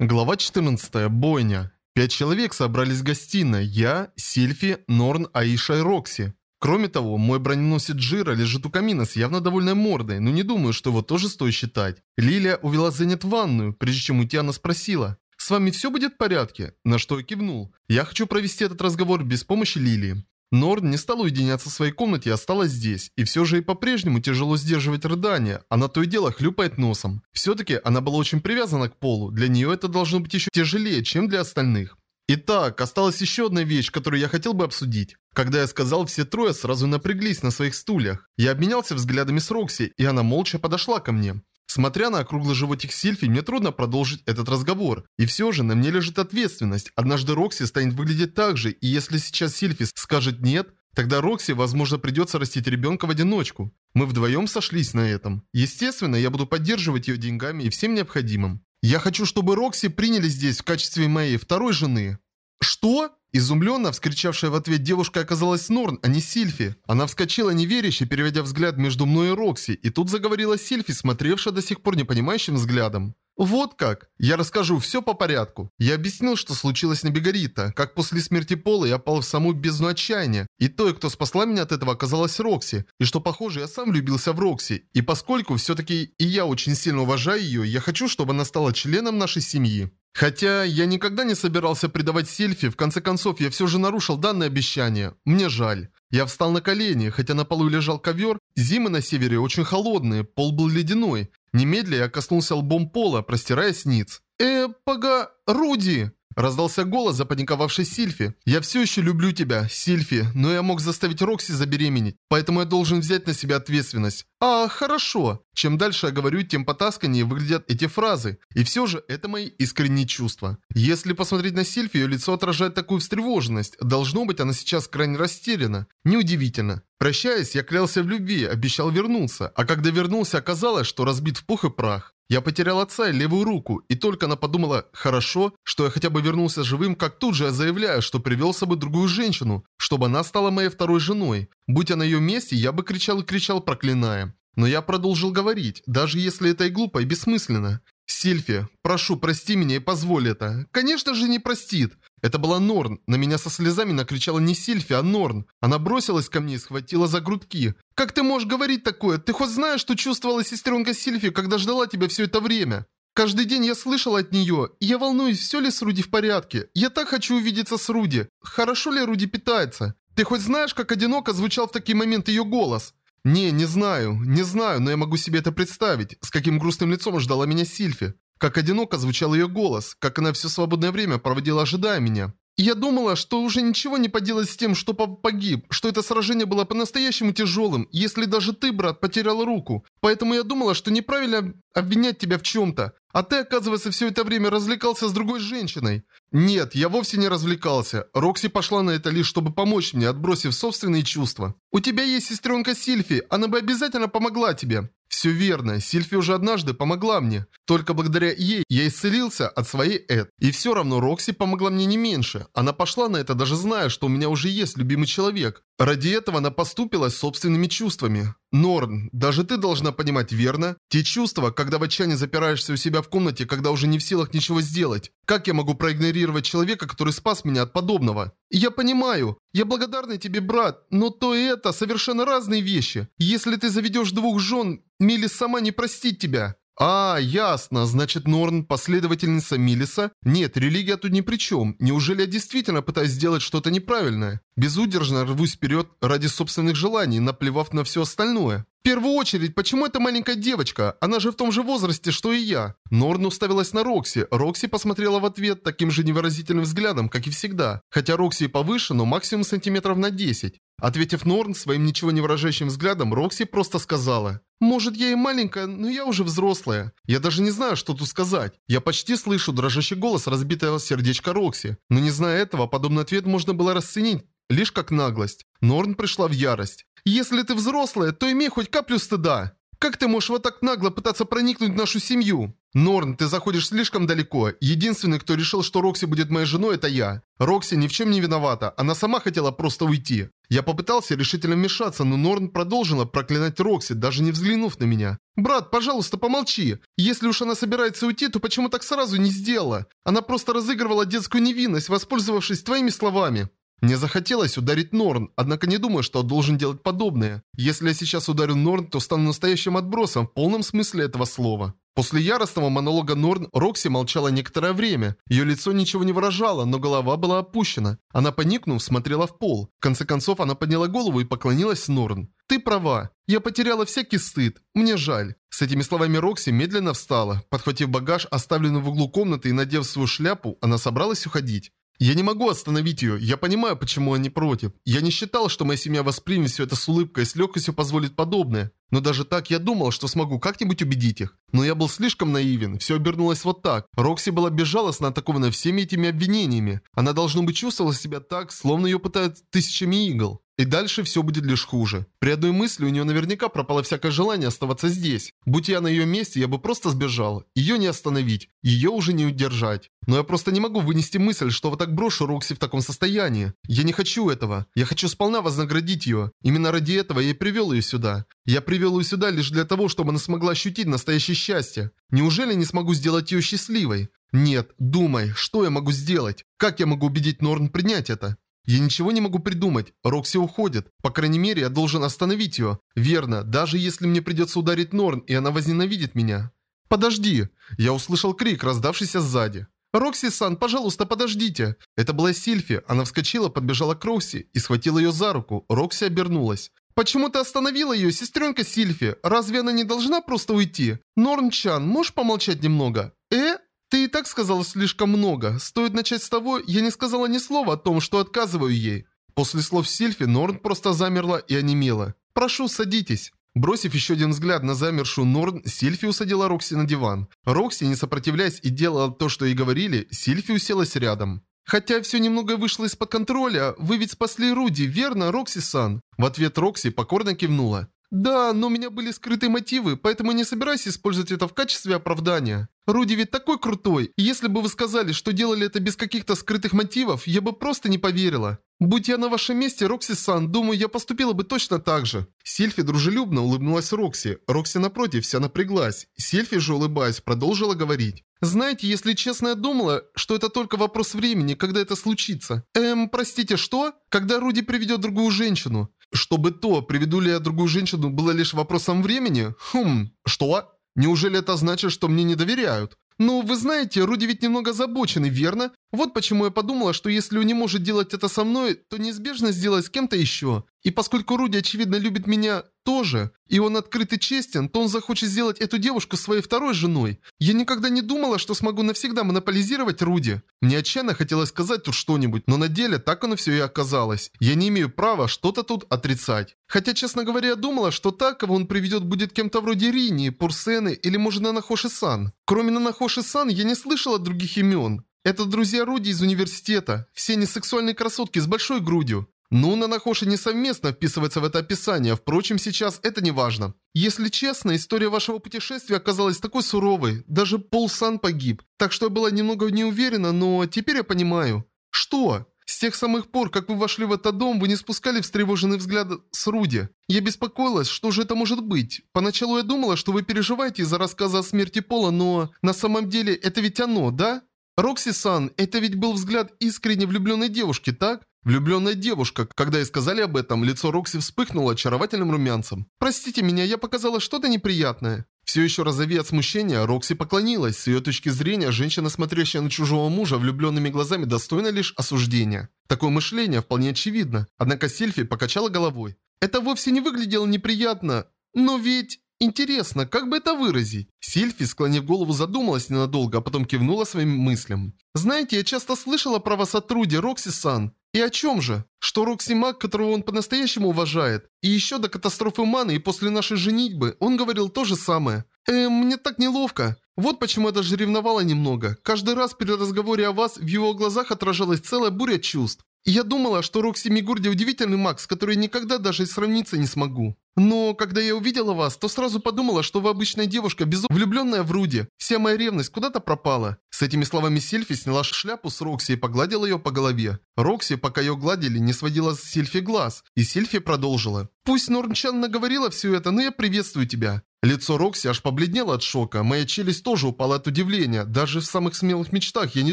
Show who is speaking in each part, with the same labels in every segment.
Speaker 1: Глава 14. Бойня. Пять человек собрались в гостиной. Я, Сильфи, Норн, Аиша и Рокси. Кроме того, мой броненосец Джира лежит у камина с явно довольной мордой, но не думаю, что его тоже стоит считать. Лилия увела Зенит в ванную, прежде чем уйти она спросила. «С вами все будет в порядке?» На что я кивнул. «Я хочу провести этот разговор без помощи Лилии». Норн не стала уединяться в своей комнате и осталась здесь. И все же ей по-прежнему тяжело сдерживать рыдания. Она то и дело хлюпает носом. Все-таки она была очень привязана к полу. Для нее это должно быть еще тяжелее, чем для остальных. Итак, осталась еще одна вещь, которую я хотел бы обсудить. Когда я сказал, все трое сразу напряглись на своих стульях. Я обменялся взглядами с Рокси, и она молча подошла ко мне. Смотря на округлый животик Сильфи, мне трудно продолжить этот разговор. И все же на мне лежит ответственность. Однажды Рокси станет выглядеть так же, и если сейчас Сильфи скажет «нет», тогда Рокси, возможно, придется растить ребенка в одиночку. Мы вдвоем сошлись на этом. Естественно, я буду поддерживать ее деньгами и всем необходимым. Я хочу, чтобы Рокси приняли здесь в качестве моей второй жены. Что? Изумленно вскричавшая в ответ девушка оказалась Норн, а не Сильфи. Она вскочила неверяще, переводя взгляд между мной и Рокси, и тут заговорила Сильфи, смотревшая до сих пор непонимающим взглядом. Вот как. Я расскажу все по порядку. Я объяснил, что случилось на Бегарита, как после смерти Пола я пал в саму бездну отчаяния, и той, кто спасла меня от этого, оказалась Рокси, и что, похоже, я сам влюбился в Рокси, и поскольку все-таки и я очень сильно уважаю ее, я хочу, чтобы она стала членом нашей семьи. Хотя я никогда не собирался предавать Сильфи, в конце концов я все же нарушил данное обещание. Мне жаль. Я встал на колени, хотя на полу лежал ковер, зимы на севере очень холодные, пол был ледяной. Немедля я коснулся лбом пола, простираясь ниц. «Э, пога... Руди!» Раздался голос запаниковавшей Сильфи. «Я все еще люблю тебя, Сильфи, но я мог заставить Рокси забеременеть, поэтому я должен взять на себя ответственность». «А, хорошо». Чем дальше я говорю, тем потасканнее выглядят эти фразы. И все же это мои искренние чувства. Если посмотреть на Сильфи, ее лицо отражает такую встревоженность. Должно быть, она сейчас крайне растеряна. Неудивительно. Прощаясь, я клялся в любви, обещал вернуться. А когда вернулся, оказалось, что разбит в пух и прах. Я потерял отца и левую руку, и только она подумала «хорошо», что я хотя бы вернулся живым, как тут же я заявляю, что привел с собой другую женщину, чтобы она стала моей второй женой. Будь я на ее месте, я бы кричал и кричал, проклиная. Но я продолжил говорить, даже если это и глупо, и бессмысленно. «Сильфи, прошу, прости меня и позволь это». «Конечно же не простит». Это была Норн. На меня со слезами накричала не Сильфи, а Норн. Она бросилась ко мне и схватила за грудки. «Как ты можешь говорить такое? Ты хоть знаешь, что чувствовала сестренка Сильфи, когда ждала тебя все это время?» Каждый день я слышала от нее, и я волнуюсь, все ли с Руди в порядке. Я так хочу увидеться с Руди. Хорошо ли Руди питается? Ты хоть знаешь, как одиноко звучал в такие моменты ее голос? Не, не знаю, не знаю, но я могу себе это представить, с каким грустным лицом ждала меня Сильфи. Как одиноко звучал ее голос, как она все свободное время проводила, ожидая меня. Я думала, что уже ничего не поделать с тем, что папа погиб, что это сражение было по-настоящему тяжелым, если даже ты, брат, потерял руку. Поэтому я думала, что неправильно обвинять тебя в чем-то. А ты, оказывается, все это время развлекался с другой женщиной. Нет, я вовсе не развлекался. Рокси пошла на это лишь, чтобы помочь мне, отбросив собственные чувства. У тебя есть сестренка Сильфи, она бы обязательно помогла тебе. Все верно, Сильфи уже однажды помогла мне. Только благодаря ей я исцелился от своей Эд. И все равно Рокси помогла мне не меньше. Она пошла на это, даже зная, что у меня уже есть любимый человек. Ради этого она поступила собственными чувствами. Норн, даже ты должна понимать, верно? Те чувства, когда в отчаянии запираешься у себя в комнате, когда уже не в силах ничего сделать. Как я могу проигнорировать человека, который спас меня от подобного? Я понимаю. Я благодарна тебе, брат, но то и это совершенно разные вещи. Если ты заведешь двух жен, Милли сама не простит тебя. «А, ясно. Значит, Норн – последовательница Милиса? Нет, религия тут ни при чем. Неужели я действительно пытаюсь сделать что-то неправильное? Безудержно рвусь вперед ради собственных желаний, наплевав на все остальное. В первую очередь, почему эта маленькая девочка? Она же в том же возрасте, что и я. Норн уставилась на Рокси. Рокси посмотрела в ответ таким же невыразительным взглядом, как и всегда. Хотя Рокси повыше, но максимум сантиметров на 10. Ответив Норн своим ничего не выражающим взглядом, Рокси просто сказала. «Может, я и маленькая, но я уже взрослая. Я даже не знаю, что тут сказать. Я почти слышу дрожащий голос разбитого сердечка Рокси. Но не зная этого, подобный ответ можно было расценить лишь как наглость. Норн пришла в ярость. «Если ты взрослая, то имей хоть каплю стыда. Как ты можешь вот так нагло пытаться проникнуть в нашу семью?» Норн, ты заходишь слишком далеко. Единственный, кто решил, что Рокси будет моей женой, это я. Рокси ни в чем не виновата. Она сама хотела просто уйти. Я попытался решительно вмешаться, но Норн продолжила проклинать Рокси, даже не взглянув на меня. «Брат, пожалуйста, помолчи. Если уж она собирается уйти, то почему так сразу не сделала? Она просто разыгрывала детскую невинность, воспользовавшись твоими словами». Мне захотелось ударить Норн, однако не думаю, что должен делать подобное. Если я сейчас ударю Норн, то стану настоящим отбросом в полном смысле этого слова. После яростного монолога Норн Рокси молчала некоторое время. Ее лицо ничего не выражало, но голова была опущена. Она, поникнув, смотрела в пол. В конце концов, она подняла голову и поклонилась Норн. «Ты права. Я потеряла всякий стыд. Мне жаль». С этими словами Рокси медленно встала. Подхватив багаж, оставленный в углу комнаты и надев свою шляпу, она собралась уходить. Я не могу остановить ее, я понимаю, почему они против. Я не считал, что моя семья воспримет все это с улыбкой и с легкостью позволит подобное. Но даже так я думал, что смогу как-нибудь убедить их. Но я был слишком наивен, все обернулось вот так. Рокси была безжалостно атакована всеми этими обвинениями. Она, должно быть, чувствовала себя так, словно ее пытают тысячами игл. И дальше все будет лишь хуже. При одной мысли у нее наверняка пропало всякое желание оставаться здесь. Будь я на ее месте, я бы просто сбежал. Ее не остановить, ее уже не удержать. Но я просто не могу вынести мысль, что вот так брошу Рокси в таком состоянии. Я не хочу этого. Я хочу сполна вознаградить ее. Именно ради этого я и привел ее сюда. Я привел ее сюда лишь для того, чтобы она смогла ощутить настоящее счастье. Неужели не смогу сделать ее счастливой? Нет, думай, что я могу сделать? Как я могу убедить Норн принять это? Я ничего не могу придумать. Рокси уходит. По крайней мере, я должен остановить ее. Верно, даже если мне придется ударить Норн, и она возненавидит меня. «Подожди!» Я услышал крик, раздавшийся сзади. «Рокси-сан, пожалуйста, подождите!» Это была Сильфи. Она вскочила, подбежала к Рокси и схватила ее за руку. Рокси обернулась. «Почему ты остановила ее, сестренка Сильфи? Разве она не должна просто уйти? Норн-чан, можешь помолчать немного?» «Э?» Ты и так сказала слишком много. Стоит начать с того, я не сказала ни слова о том, что отказываю ей. После слов Сильфи Норн просто замерла и онемела. «Прошу, садитесь». Бросив еще один взгляд на замершую Норн, Сильфи усадила Рокси на диван. Рокси, не сопротивляясь и делала то, что ей говорили, Сильфи уселась рядом. «Хотя все немного вышло из-под контроля, вы ведь спасли Руди, верно, Рокси-сан?» В ответ Рокси покорно кивнула. «Да, но у меня были скрытые мотивы, поэтому не собираюсь использовать это в качестве оправдания. Руди ведь такой крутой, и если бы вы сказали, что делали это без каких-то скрытых мотивов, я бы просто не поверила. Будь я на вашем месте, Рокси-сан, думаю, я поступила бы точно так же». Сильфи дружелюбно улыбнулась Рокси. Рокси напротив вся напряглась. Сильфи же, улыбаясь, продолжила говорить. «Знаете, если честно, я думала, что это только вопрос времени, когда это случится. Эм, простите, что? Когда Руди приведет другую женщину. Чтобы то, приведу ли я другую женщину, было лишь вопросом времени? Хм, что? Неужели это значит, что мне не доверяют? Ну, вы знаете, Руди ведь немного озабоченный, верно? Вот почему я подумала, что если он не может делать это со мной, то неизбежно сделать с кем-то еще. И поскольку Руди, очевидно, любит меня тоже, и он открыт и честен, то он захочет сделать эту девушку своей второй женой. Я никогда не думала, что смогу навсегда монополизировать Руди. Мне отчаянно хотелось сказать тут что-нибудь, но на деле так оно все и оказалось. Я не имею права что-то тут отрицать. Хотя, честно говоря, я думала, что так, кого он приведет, будет кем-то вроде Рини, Пурсены или, может, Нанахоши-сан. Кроме Нанахоши-сан, я не слышала других имен. Это друзья Руди из университета. Все они сексуальные красотки с большой грудью. Ну, Нанахоши не совместно вписывается в это описание, впрочем, сейчас это не важно. Если честно, история вашего путешествия оказалась такой суровой, даже Пол Сан погиб, так что я была немного не уверена, но теперь я понимаю. Что? С тех самых пор, как вы вошли в этот дом, вы не спускали встревоженный взгляд с Руди. Я беспокоилась, что же это может быть. Поначалу я думала, что вы переживаете из-за рассказа о смерти Пола, но на самом деле это ведь оно, да? «Рокси-сан, это ведь был взгляд искренне влюбленной девушки, так?» Влюбленная девушка, когда ей сказали об этом, лицо Рокси вспыхнуло очаровательным румянцем. «Простите меня, я показала что-то неприятное». Все еще розовея от смущения, Рокси поклонилась. С ее точки зрения, женщина, смотрящая на чужого мужа влюбленными глазами, достойна лишь осуждения. Такое мышление вполне очевидно. Однако Сельфи покачала головой. «Это вовсе не выглядело неприятно, но ведь...» Интересно, как бы это выразить? Сильфи, склонив голову, задумалась ненадолго, а потом кивнула своим мыслям. Знаете, я часто слышала про вас от Руди, Рокси-сан. И о чем же? Что Рокси маг, которого он по-настоящему уважает. И еще до катастрофы Маны и после нашей женитьбы он говорил то же самое. Эм, мне так неловко. Вот почему я даже ревновала немного. Каждый раз при разговоре о вас в его глазах отражалась целая буря чувств. Я думала, что Рокси Мигурди удивительный маг, с которой никогда даже сравниться не смогу. Но когда я увидела вас, то сразу подумала, что вы обычная девушка, безумно влюбленная в Руди. Вся моя ревность куда-то пропала. С этими словами Сильфи сняла шляпу с Рокси и погладила ее по голове. Рокси, пока ее гладили, не сводила с Сильфи глаз, и Сильфи продолжила. «Пусть Норн-чан наговорила все это, но я приветствую тебя. Лицо Рокси аж побледнело от шока, моя челюсть тоже упала от удивления. Даже в самых смелых мечтах я не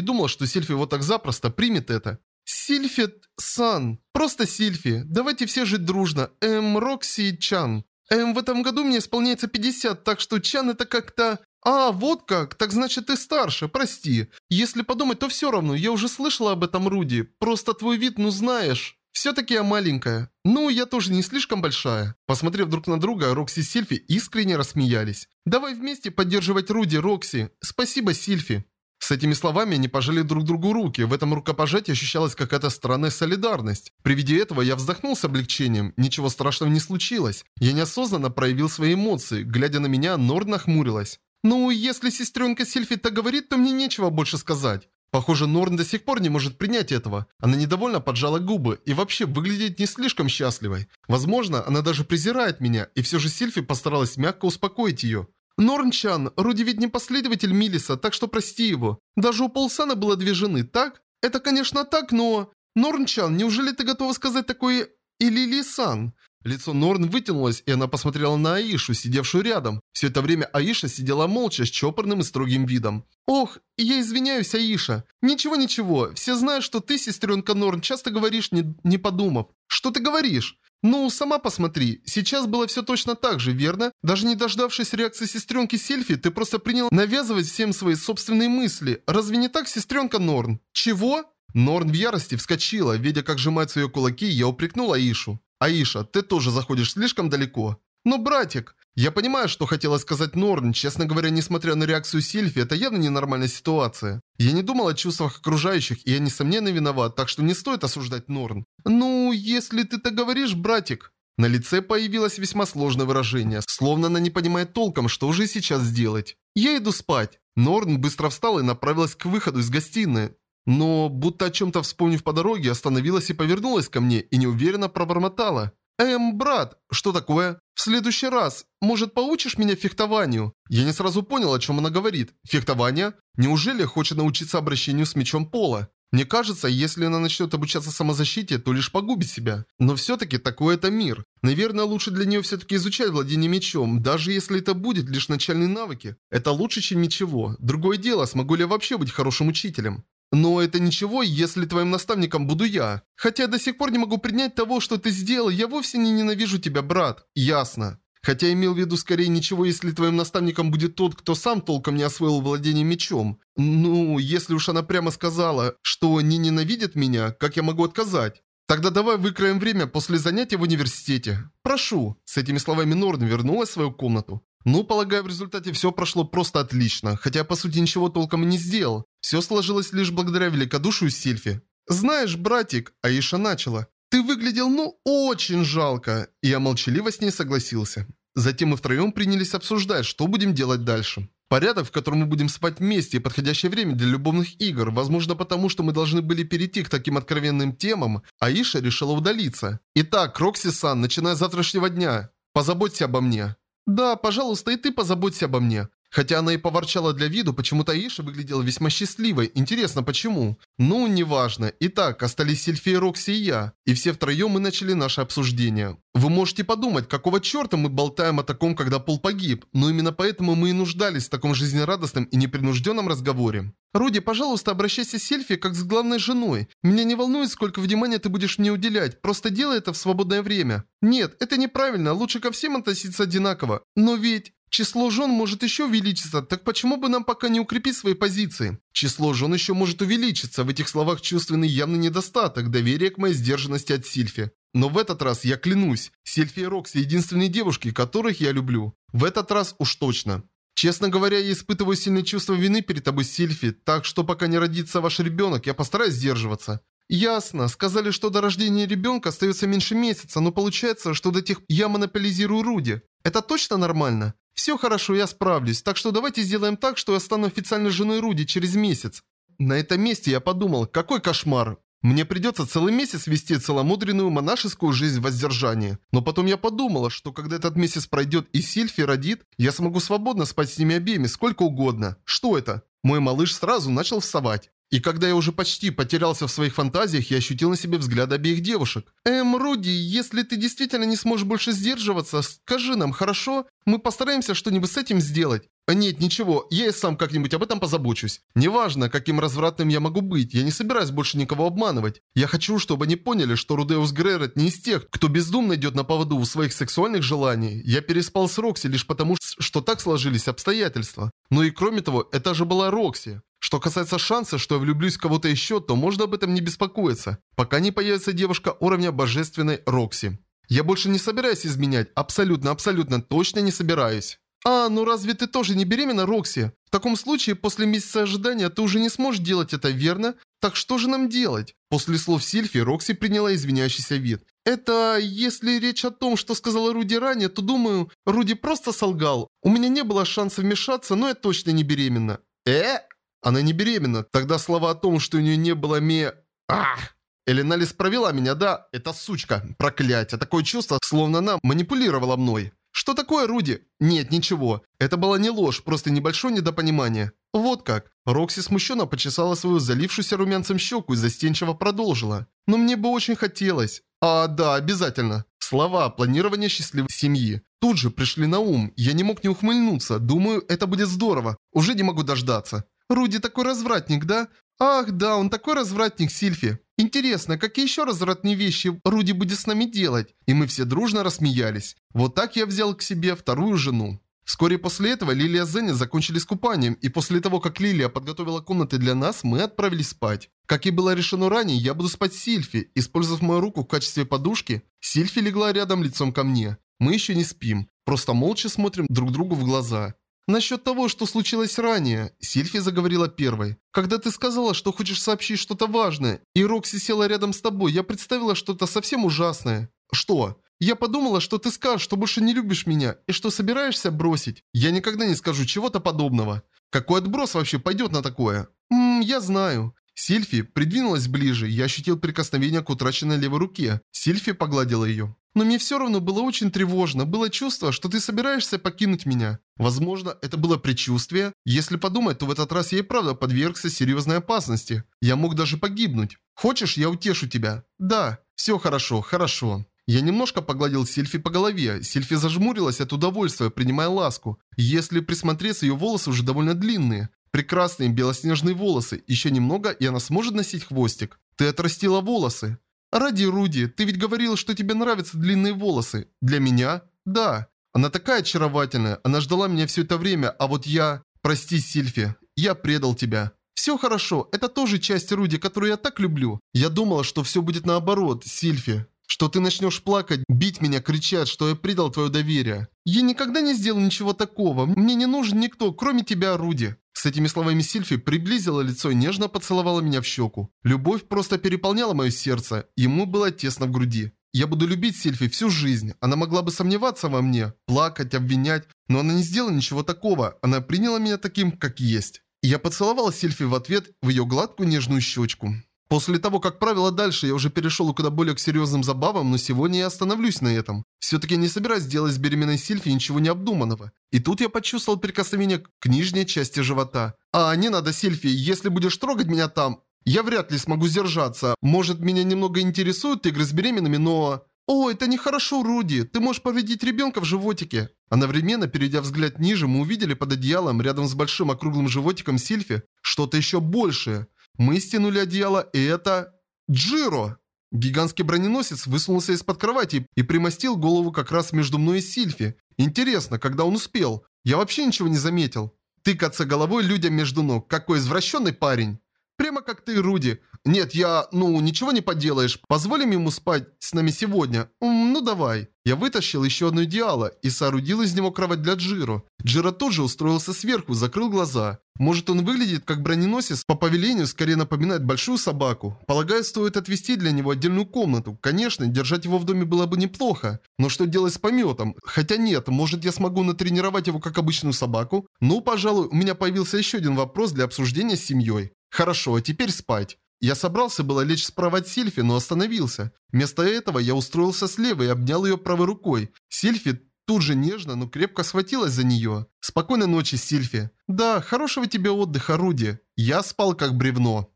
Speaker 1: думал, что Сильфи вот так запросто примет это. Сильфи-сан. Просто Сильфи. Давайте все жить дружно. Эм, Рокси Чан. Эм, в этом году мне исполняется 50, так что Чан это как-то... А, вот как. Так значит ты старше, прости. Если подумать, то все равно. Я уже слышала об этом от Руди. Просто твой вид, ну знаешь... Все-таки я маленькая. Ну, я тоже не слишком большая. Посмотрев друг на друга, Рокси и Сильфи искренне рассмеялись. Давай вместе поддерживать Руди, Рокси. Спасибо, Сильфи. Этими словами они пожали друг другу руки. В этом рукопожатии ощущалась какая-то странная солидарность. При виде этого я вздохнул с облегчением. Ничего страшного не случилось. Я неосознанно проявил свои эмоции. Глядя на меня, Норд нахмурилась. «Ну, если сестренка Сильфи так говорит, то мне нечего больше сказать». Похоже, Норн до сих пор не может принять этого. Она недовольно поджала губы и вообще выглядит не слишком счастливой. Возможно, она даже презирает меня, и все же Сильфи постаралась мягко успокоить ее. Норнчан, Руди ведь не последователь Милиса, так что прости его. Даже у Полсана было две жены, так? Это, конечно, так, но... Норнчан, неужели ты готова сказать такое Илили-сан? Лицо Норн вытянулось, и она посмотрела на Аишу, сидевшую рядом. Все это время Аиша сидела молча, с чопорным и строгим видом. «Ох, я извиняюсь, Аиша. Ничего-ничего, все знают, что ты, сестренка Норн, часто говоришь, не, не подумав. Что ты говоришь? «Ну, сама посмотри. Сейчас было все точно так же, верно? Даже не дождавшись реакции сестренки Сельфи, ты просто принял навязывать всем свои собственные мысли. Разве не так, сестренка Норн?» «Чего?» Норн в ярости вскочила. Видя, как сжимаются ее кулаки, я упрекнул Аишу. «Аиша, ты тоже заходишь слишком далеко». «Но, братик, я понимаю, что хотела сказать Норн. Честно говоря, несмотря на реакцию Сильфи, это явно ненормальная ситуация. Я не думал о чувствах окружающих, и я несомненно виноват, так что не стоит осуждать Норн. Ну, если ты так говоришь, братик». На лице появилось весьма сложное выражение, словно она не понимает толком, что уже сейчас сделать. «Я иду спать». Норн быстро встала и направилась к выходу из гостиной. Но, будто о чем-то вспомнив по дороге, остановилась и повернулась ко мне и неуверенно пробормотала. «Эм, брат, что такое? В следующий раз, может, поучишь меня фехтованию?» Я не сразу понял, о чем она говорит. «Фехтование? Неужели хочет научиться обращению с мечом пола?» Мне кажется, если она начнет обучаться самозащите, то лишь погубит себя. Но все-таки такой это мир. Наверное, лучше для нее все-таки изучать владение мечом, даже если это будет лишь начальные навыки. Это лучше, чем ничего. Другое дело, смогу ли я вообще быть хорошим учителем. Но это ничего, если твоим наставником буду я. Хотя до сих пор не могу принять того, что ты сделал, я вовсе не ненавижу тебя, брат. Ясно. Хотя имел в виду скорее ничего, если твоим наставником будет тот, кто сам толком не освоил владение мечом. Ну, если уж она прямо сказала, что не ненавидит меня, как я могу отказать? Тогда давай выкроем время после занятия в университете. Прошу. С этими словами Норн вернулась в свою комнату. Ну, полагаю, в результате все прошло просто отлично, хотя по сути ничего толком и не сделал. Все сложилось лишь благодаря великодушию Сильфи. «Знаешь, братик», – Аиша начала, – «ты выглядел ну очень жалко». И я молчаливо с ней согласился. Затем мы втроем принялись обсуждать, что будем делать дальше. Порядок, в котором мы будем спать вместе, и подходящее время для любовных игр, возможно потому, что мы должны были перейти к таким откровенным темам, Аиша решила удалиться. Итак, Рокси-сан, начиная с завтрашнего дня, позаботься обо мне. «Да, пожалуйста, и ты позаботься обо мне». Хотя она и поворчала для виду, почему-то Аиша выглядела весьма счастливой. Интересно, почему? Ну, неважно. Итак, остались Сильфия, Рокси и я. И все втроем мы начали наше обсуждение. Вы можете подумать, какого черта мы болтаем о таком, когда Пол погиб. Но именно поэтому мы и нуждались в таком жизнерадостном и непринужденном разговоре. «Руди, пожалуйста, обращайся с Сельфи как с главной женой. Меня не волнует, сколько внимания ты будешь мне уделять. Просто делай это в свободное время». «Нет, это неправильно. Лучше ко всем относиться одинаково. Но ведь...» Число жен может еще увеличиться, так почему бы нам пока не укрепить свои позиции? Число жен еще может увеличиться, в этих словах чувственный явный недостаток, доверия к моей сдержанности от Сильфи. Но в этот раз я клянусь, Сильфи и Рокси единственные девушки, которых я люблю. В этот раз уж точно. Честно говоря, я испытываю сильное чувство вины перед тобой, Сильфи, так что пока не родится ваш ребенок, я постараюсь сдерживаться. Ясно. Сказали, что до рождения ребенка остается меньше месяца, но получается, что до тех я монополизирую Руди. Это точно нормально? Все хорошо, я справлюсь, так что давайте сделаем так, что я стану официальной женой Руди через месяц. На этом месте я подумал, какой кошмар. Мне придется целый месяц вести целомудренную монашескую жизнь в воздержании. Но потом я подумала, что когда этот месяц пройдет и Сильфи родит, я смогу свободно спать с ними обеими сколько угодно. Что это? Мой малыш сразу начал вставать. И когда я уже почти потерялся в своих фантазиях, я ощутил на себе взгляд обеих девушек. «Эм, Руди, если ты действительно не сможешь больше сдерживаться, скажи нам, хорошо? Мы постараемся что-нибудь с этим сделать. Нет, ничего, я и сам как-нибудь об этом позабочусь. Неважно, каким развратным я могу быть, я не собираюсь больше никого обманывать. Я хочу, чтобы они поняли, что Рудеус Гререт не из тех, кто бездумно идет на поводу у своих сексуальных желаний. Я переспал с Рокси лишь потому, что так сложились обстоятельства. Ну и кроме того, это же была Рокси. Что касается шанса, что я влюблюсь в кого-то еще, то можно об этом не беспокоиться, пока не появится девушка уровня божественной Рокси. Я больше не собираюсь изменять, абсолютно, абсолютно точно не собираюсь. «А, ну разве ты тоже не беременна, Рокси? В таком случае, после месяца ожидания ты уже не сможешь делать это, верно? Так что же нам делать?» После слов Сильфи, Рокси приняла извиняющийся вид. «Это... если речь о том, что сказала Руди ранее, то думаю, Руди просто солгал. У меня не было шанса вмешаться, но я точно не беременна». «Э?» Она не беременна. Тогда слова о том, что у нее не было ме... Ах! Эленалис провела меня, да? Это сучка. Проклятие. Такое чувство, словно она манипулировала мной. «Что такое, Руди?» «Нет, ничего. Это была не ложь, просто небольшое недопонимание». «Вот как». Рокси смущенно почесала свою залившуюся румянцем щеку и застенчиво продолжила. «Но мне бы очень хотелось». «А, да, обязательно». Слова «планирование счастливой семьи». Тут же пришли на ум. Я не мог не ухмыльнуться. Думаю, это будет здорово. Уже не могу дождаться. Руди такой развратник, да? Ах, да, он такой развратник, Сильфи. Интересно, какие еще развратные вещи Руди будет с нами делать? И мы все дружно рассмеялись. Вот так я взял к себе вторую жену. Вскоре после этого Лилия и Зеня закончили с купанием, и после того, как Лилия подготовила комнаты для нас, мы отправились спать. Как и было решено ранее, я буду спать с Сильфи. Использовав мою руку в качестве подушки, Сильфи легла рядом лицом ко мне. Мы еще не спим, просто молча смотрим друг другу в глаза. Насчет того, что случилось ранее, Сильфи заговорила первой. Когда ты сказала, что хочешь сообщить что-то важное, и Рокси села рядом с тобой, я представила что-то совсем ужасное. Что? Я подумала, что ты скажешь, что больше не любишь меня, и что собираешься бросить. Я никогда не скажу чего-то подобного. Какой отброс вообще пойдет на такое? Ммм, я знаю. Сильфи придвинулась ближе, я ощутил прикосновение к утраченной левой руке. Сильфи погладила ее. Но мне все равно было очень тревожно. Было чувство, что ты собираешься покинуть меня. Возможно, это было предчувствие. Если подумать, то в этот раз я и правда подвергся серьезной опасности. Я мог даже погибнуть. Хочешь, я утешу тебя? Да. Все хорошо, хорошо. Я немножко погладил Сильфи по голове. Сильфи зажмурилась от удовольствия, принимая ласку. Если присмотреться, ее волосы уже довольно длинные. Прекрасные белоснежные волосы. Еще немного, и она сможет носить хвостик. Ты отрастила волосы. «Ради Руди, ты ведь говорил, что тебе нравятся длинные волосы. Для меня? Да. Она такая очаровательная, она ждала меня все это время, а вот я... Прости, Сильфи, я предал тебя». «Все хорошо, это тоже часть Руди, которую я так люблю. Я думала, что все будет наоборот, Сильфи. Что ты начнешь плакать, бить меня, кричать, что я предал твое доверие. Я никогда не сделал ничего такого. Мне не нужен никто, кроме тебя, Руди». С этими словами Сильфи приблизила лицо и нежно поцеловала меня в щеку. Любовь просто переполняла мое сердце, ему было тесно в груди. Я буду любить Сильфи всю жизнь. Она могла бы сомневаться во мне, плакать, обвинять, но она не сделала ничего такого. Она приняла меня таким, как есть. Я поцеловал Сильфи в ответ в ее гладкую нежную щечку. После того, как правило дальше, я уже перешел куда более к серьезным забавам, но сегодня я остановлюсь на этом. Все-таки не собираюсь делать с беременной Сильфи ничего необдуманного. И тут я почувствовал прикосновение к нижней части живота. «А, не надо, Сильфи, если будешь трогать меня там, я вряд ли смогу сдержаться. Может, меня немного интересуют игры с беременными, но...» «О, это нехорошо, Руди. Ты можешь повредить ребенка в животике». Одновременно, перейдя взгляд ниже, мы увидели под одеялом, рядом с большим округлым животиком Сильфи, что-то еще большее. Мы стянули одеяло, и это... Джиро! Гигантский броненосец высунулся из-под кровати и примостил голову как раз между мной и Сильфи. Интересно, когда он успел? Я вообще ничего не заметил. Тыкаться головой людям между ног. Какой извращенный парень. Прямо как ты, Руди. Нет, я, ну, ничего не поделаешь. Позволим ему спать с нами сегодня? Ну, давай. Я вытащил еще одно идеало и соорудил из него кровать для Джиро. Джиро тут же устроился сверху, закрыл глаза. Может он выглядит как броненосец, по повелению скорее напоминает большую собаку. Полагаю, стоит отвести для него отдельную комнату. Конечно, держать его в доме было бы неплохо. Но что делать с пометом? Хотя нет, может я смогу натренировать его как обычную собаку? Ну, пожалуй, у меня появился еще один вопрос для обсуждения с семьей. Хорошо, а теперь спать. Я собрался было лечь справа от Сильфи, но остановился. Вместо этого я устроился слева и обнял ее правой рукой. Сильфи тут же нежно, но крепко схватилась за нее. «Спокойной ночи, Сильфи». «Да, хорошего тебе отдыха, Руди». Я спал как бревно.